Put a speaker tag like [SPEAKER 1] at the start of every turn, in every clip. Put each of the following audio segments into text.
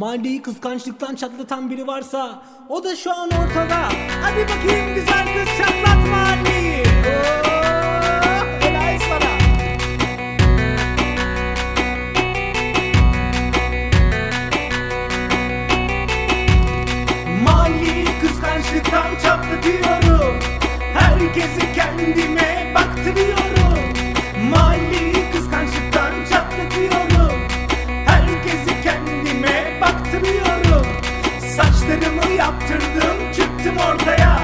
[SPEAKER 1] Mahalleyi kıskançlıktan çatlatan biri varsa o da şu an ortada. Hadi bakayım güzel kız çatlat mahalleyi. Oo, helal kıskançlıktan çatlatıyorum. Herkesi kendime Yaptırdım çıktım ortaya.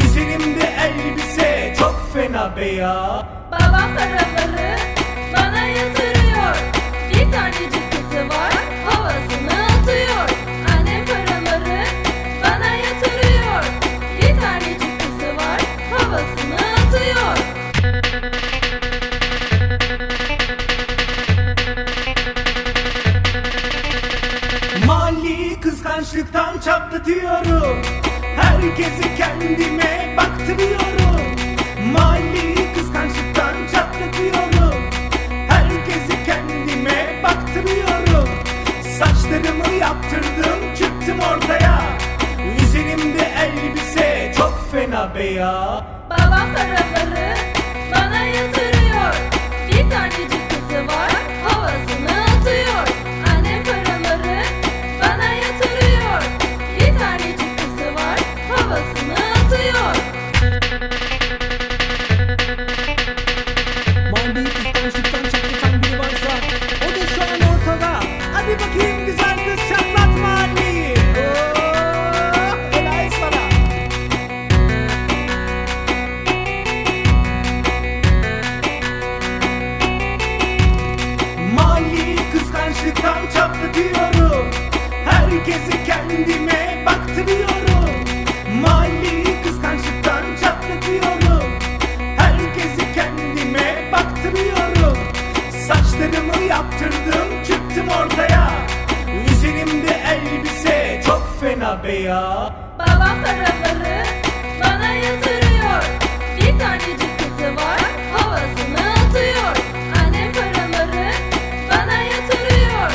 [SPEAKER 1] Üzerimde elbise çok fena be ya.
[SPEAKER 2] Babam paraları
[SPEAKER 1] kıskançlıktan çatlatıyorum. Herkesi kendime baktırıyorum. Mahalleyi kıskançlıktan çatlatıyorum. Herkesi kendime baktırıyorum. Saçlarımı yaptırdım çıktım ortaya. Üzerimde elbise çok fena be ya
[SPEAKER 2] Babam paraları bana yatırıyor. Bir tanecik
[SPEAKER 1] bakayım güzel kız çatlat mahalleyi. Oo, helal sana. Mahalleyi kıskançlıktan çatlatıyorum. Herkesi kendime baktırıyorum. Çok fena be ya.
[SPEAKER 2] Babam paraları bana yatırıyor. Bir tanecik kızı var havasını atıyor. Annem paraları bana yatırıyor.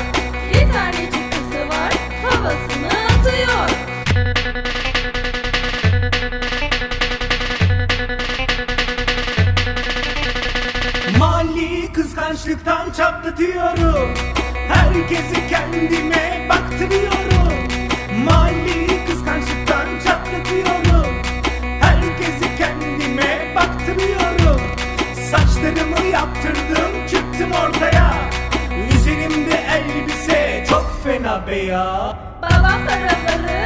[SPEAKER 2] Bir tanecik kızı var havasını atıyor.
[SPEAKER 1] Mahalleyi kıskançlıktan çatlatıyorum Herkesi kendime baktırıyorum Mahalleyi kıskançlıktan çatlatıyorum. Herkesi kendime baktırıyorum. Saçlarımı yaptırdım çıktım ortaya. Üzerimde elbise çok fena be ya
[SPEAKER 2] Babam paraları